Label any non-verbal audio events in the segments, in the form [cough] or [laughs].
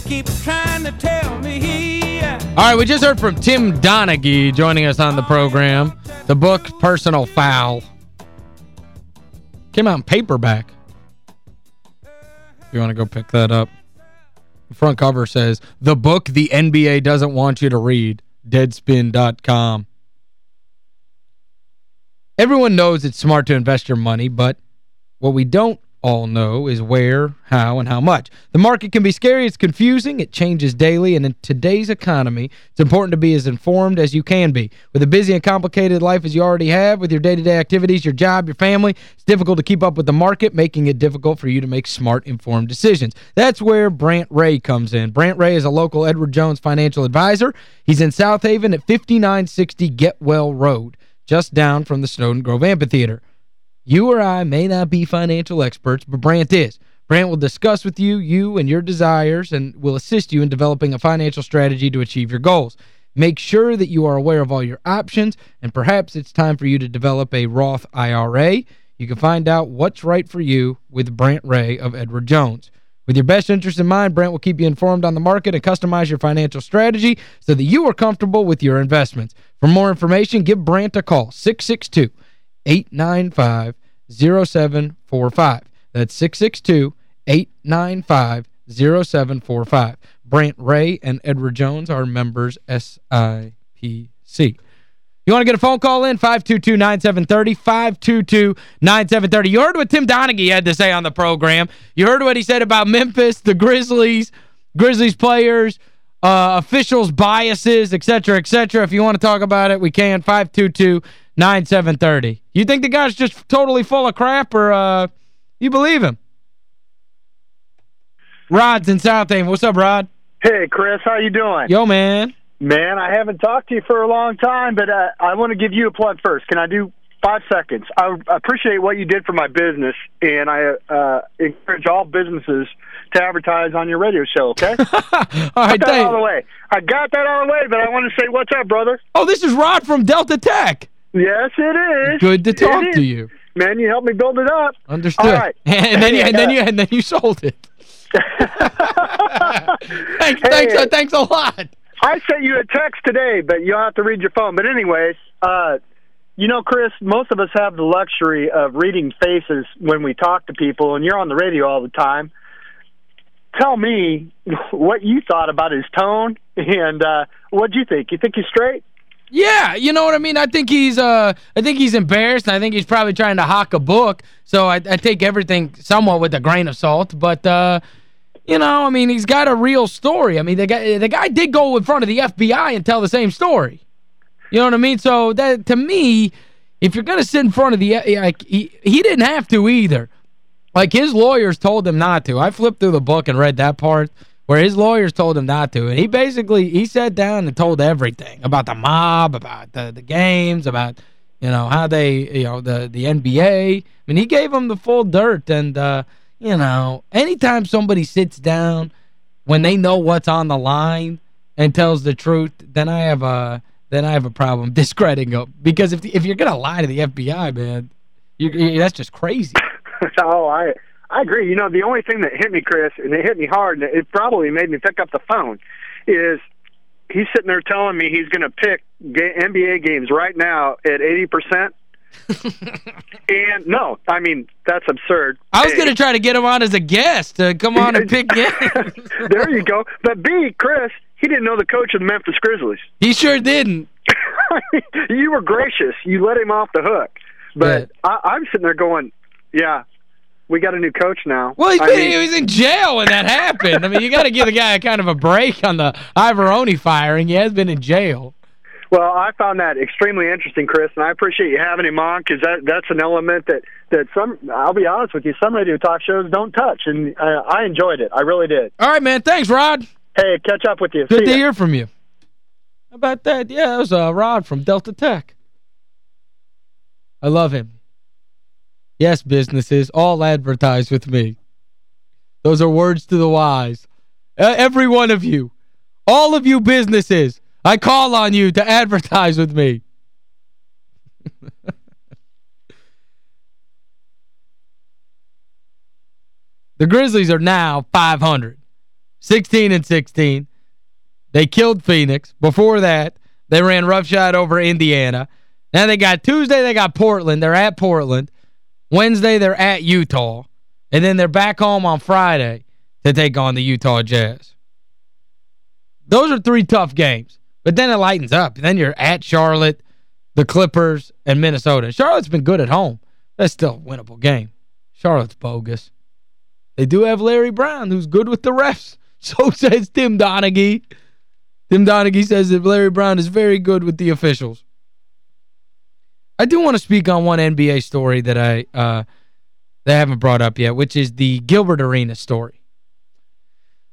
They keep trying to tell me. Uh, All right, we just heard from Tim Donaghy joining us on the program. The book, Personal Foul. Came out in paperback. You want to go pick that up. The front cover says, The book the NBA doesn't want you to read. Deadspin.com. Everyone knows it's smart to invest your money, but what we don't all know is where, how, and how much. The market can be scary, it's confusing, it changes daily, and in today's economy, it's important to be as informed as you can be. With a busy and complicated life as you already have, with your day-to-day -day activities, your job, your family, it's difficult to keep up with the market, making it difficult for you to make smart, informed decisions. That's where Brant Ray comes in. Brant Ray is a local Edward Jones financial advisor. He's in Southaven at 5960 Getwell Road, just down from the Snowden Grove Amphitheater. You or I may not be financial experts, but Brant is. Brant will discuss with you, you and your desires, and will assist you in developing a financial strategy to achieve your goals. Make sure that you are aware of all your options, and perhaps it's time for you to develop a Roth IRA. You can find out what's right for you with Brant Ray of Edward Jones. With your best interest in mind, Brant will keep you informed on the market and customize your financial strategy so that you are comfortable with your investments. For more information, give Brant a call, 662 895 0745. That's 662-895-0745. Brant Ray and Edward Jones are members SIPC. You want to get a phone call in? 522-9730, 522-9730. You heard what Tim Donaghy had to say on the program. You heard what he said about Memphis, the Grizzlies, Grizzlies players, uh, officials' biases, etc., etc. If you want to talk about it, we can. 522 9730. You think the guy's just totally full of crap or uh, you believe him? Rod's in South Southaven. What's up, Rod? Hey, Chris. How you doing? Yo, man. Man, I haven't talked to you for a long time, but uh, I want to give you a plug first. Can I do five seconds? I appreciate what you did for my business, and I uh, encourage all businesses to advertise on your radio show, okay? [laughs] all right, Put that out of the way. I got that out of the way, but I want to say what's up, brother? Oh, this is Rod from Delta Tech. Yes, it is. Good to talk to you. Man, you helped me build it up. Understood. All right. [laughs] and then you and then you and then you sold it. [laughs] thanks, hey, thanks, uh, thanks a lot. I sent you a text today, but you'll have to read your phone. But anyways, uh, you know, Chris, most of us have the luxury of reading faces when we talk to people, and you're on the radio all the time. Tell me [laughs] what you thought about his tone, and uh, what'd you think? You think he's straight? Yeah, you know what I mean? I think he's uh I think he's embarrassed. and I think he's probably trying to hawk a book. So I, I take everything somewhat with a grain of salt, but uh you know, I mean, he's got a real story. I mean, the guy the guy did go in front of the FBI and tell the same story. You know what I mean? So that to me, if you're going to sit in front of the like he he didn't have to either. Like his lawyers told him not to. I flipped through the book and read that part where his lawyers told him not to. And he basically, he sat down and told everything about the mob, about the, the games, about, you know, how they, you know, the, the NBA. I mean, he gave them the full dirt. And, uh, you know, anytime somebody sits down when they know what's on the line and tells the truth, then I have a then I have a problem [laughs] discrediting them. Because if if you're going to lie to the FBI, man, you, that's just crazy. [laughs] oh, I I agree. You know, the only thing that hit me, Chris, and it hit me hard, and it probably made me pick up the phone, is he's sitting there telling me he's going to pick NBA games right now at 80%. [laughs] and no, I mean, that's absurd. I was going to try to get him on as a guest to come on and pick [laughs] games. there you go. But B, Chris, he didn't know the coach of the Memphis Grizzlies. He sure didn't. [laughs] you were gracious. You let him off the hook. But yeah. I, I'm sitting there going, yeah, we got a new coach now. Well, he's been, mean, he was in jail when that happened. I mean, you got to give the guy kind of a break on the Iavaroni firing. He has been in jail. Well, I found that extremely interesting, Chris, and I appreciate you having him on because that, that's an element that, that some, I'll be honest with you, some radio talk shows don't touch, and uh, I enjoyed it. I really did. All right, man. Thanks, Rod. Hey, catch up with you. Good See to ya. hear from you. How about that? Yeah, that was uh, Rod from Delta Tech. I love him. Yes, businesses, all advertise with me. Those are words to the wise. Every one of you. All of you businesses, I call on you to advertise with me. [laughs] the Grizzlies are now 500. 16 and 16. They killed Phoenix. Before that, they ran roughshod over Indiana. Now they got Tuesday, they got Portland. They're at Portland. Wednesday, they're at Utah. And then they're back home on Friday to take on the Utah Jazz. Those are three tough games. But then it lightens up. Then you're at Charlotte, the Clippers, and Minnesota. Charlotte's been good at home. That's still a winnable game. Charlotte's bogus. They do have Larry Brown, who's good with the refs. [laughs] So says Tim Donaghy. Tim Donaghy says that Larry Brown is very good with the officials. I do want to speak on one NBA story that I uh, that I haven't brought up yet, which is the Gilbert Arenas story.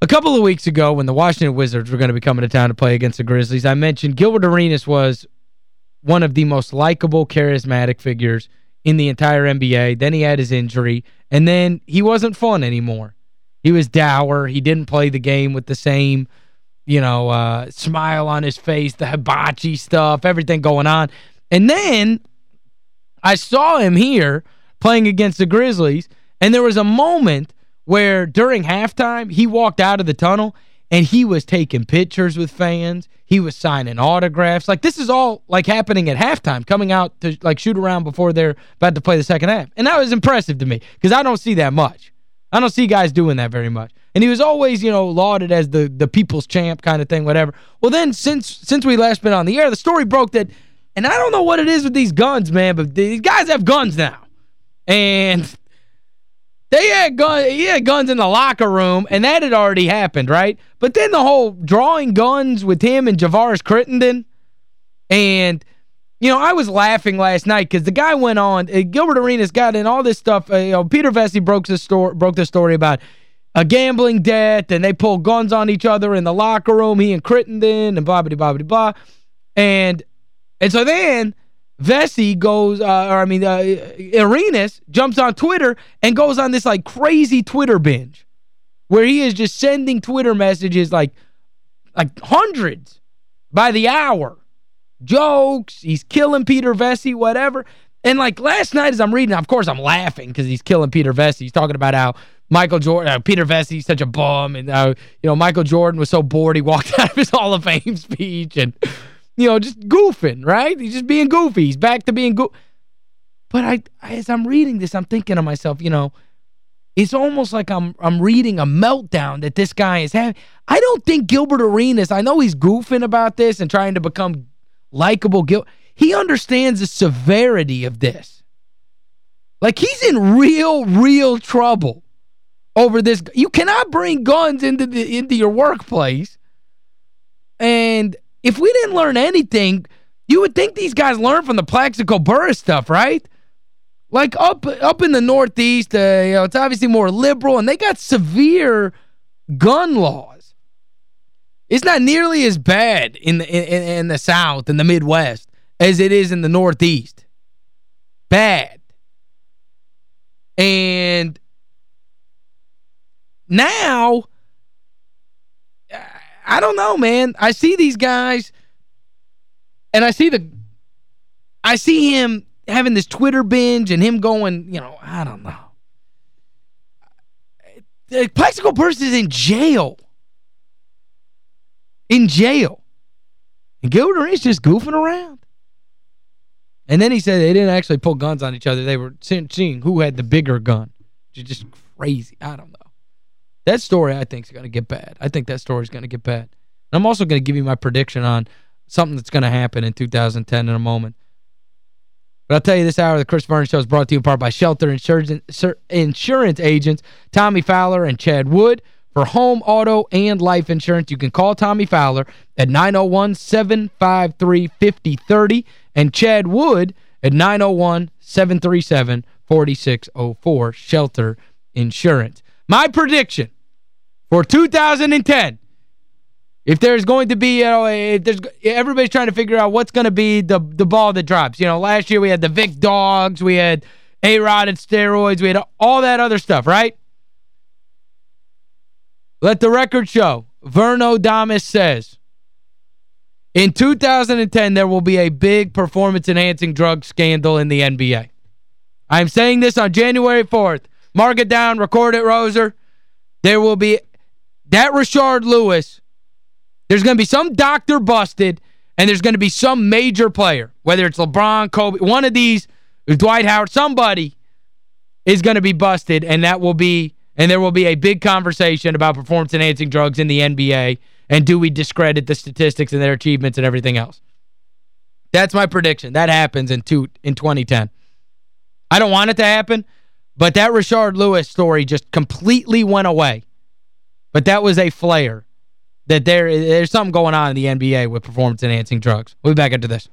A couple of weeks ago, when the Washington Wizards were going to be coming to town to play against the Grizzlies, I mentioned Gilbert Arenas was one of the most likable, charismatic figures in the entire NBA. Then he had his injury, and then he wasn't fun anymore. He was dour. He didn't play the game with the same, you know, uh, smile on his face, the hibachi stuff, everything going on. And then I saw him here playing against the Grizzlies, and there was a moment where during halftime, he walked out of the tunnel, and he was taking pictures with fans. He was signing autographs. Like, this is all, like, happening at halftime, coming out to, like, shoot around before they're about to play the second half. And that was impressive to me, because I don't see that much. I don't see guys doing that very much. And he was always, you know, lauded as the the people's champ kind of thing, whatever. Well, then, since since we last been on the air, the story broke that, and I don't know what it is with these guns, man, but these guys have guns now. And they had guns, he had guns in the locker room, and that had already happened, right? But then the whole drawing guns with him and Javaris Crittenton, and, you know, I was laughing last night because the guy went on, uh, Gilbert Arenas got in all this stuff, uh, you know, Peter Vecsey broke the, story, broke the story about a gambling debt, and they pulled guns on each other in the locker room, he and Crittenton, and blah, blah, blah, blah, blah. And, and so then Vecsey goes, uh, or I mean, uh, Arenas jumps on Twitter and goes on this like crazy Twitter binge where he is just sending Twitter messages like like hundreds by the hour. Jokes, he's killing Peter Vecsey, whatever. And like last night as I'm reading, of course I'm laughing because he's killing Peter Vecsey. He's talking about how Michael Jordan, uh, Peter Vecsey's such a bum and uh, you know Michael Jordan was so bored he walked [laughs] out of his Hall of Fame speech and you know, just goofing, right? He's just being goofy. He's back to being goofy. But I, as I'm reading this, I'm thinking to myself, you know, it's almost like I'm I'm reading a meltdown that this guy is having. I don't think Gilbert Arenas, I know he's goofing about this and trying to become likable. Gil he understands the severity of this. Like, he's in real, real trouble over this. You cannot bring guns into the into your workplace. And if we didn't learn anything, you would think these guys learned from the Plaxico Burress stuff, right? Like up up in the Northeast, uh, you know, it's obviously more liberal, and they got severe gun laws. It's not nearly as bad in the in, in the South, in the Midwest, as it is in the Northeast. Bad. And now I don't know, man. I see these guys and I see the I see him having this Twitter binge and him going, you know, I don't know. The Plaxico Burress is in jail. In jail. And Gilbert is just goofing around. And then he said they didn't actually pull guns on each other. They were seeing who had the bigger gun. Is just crazy. I don't know. That story, I think, is going to get bad. I think that story is going to get bad. And I'm also going to give you my prediction on something that's going to happen in 2010 in a moment. But I'll tell you this hour, the Chris Vernon Show is brought to you in part by Shelter Insurance, Insurance Agents, Tommy Fowler and Chad Wood. For home, auto, and life insurance, you can call Tommy Fowler at 901-753-5030 and Chad Wood at 901-737-4604, Shelter Insurance. My prediction for 2010, if there's going to be, you know, if there's everybody's trying to figure out what's going to be the the ball that drops. You know, last year we had the Vick Dogs, we had A-Rod and steroids, we had all that other stuff, right? Let the record show. Verno Damas says, in 2010, there will be a big performance-enhancing drug scandal in the NBA. I'm saying this on January 4th. Mark it down, record it, Roser. There will be that Rashard Lewis, there's going to be some doctor busted, and there's going to be some major player, whether it's LeBron, Kobe, one of these, Dwight Howard, somebody is going to be busted, and that will be, and there will be a big conversation about performance-enhancing drugs in the NBA, and do we discredit the statistics and their achievements and everything else. That's my prediction. That happens in two in 2010. I don't want it to happen, but that Rashard Lewis story just completely went away. But that was a flare that there there's something going on in the NBA with performance-enhancing drugs. We'll be back into this.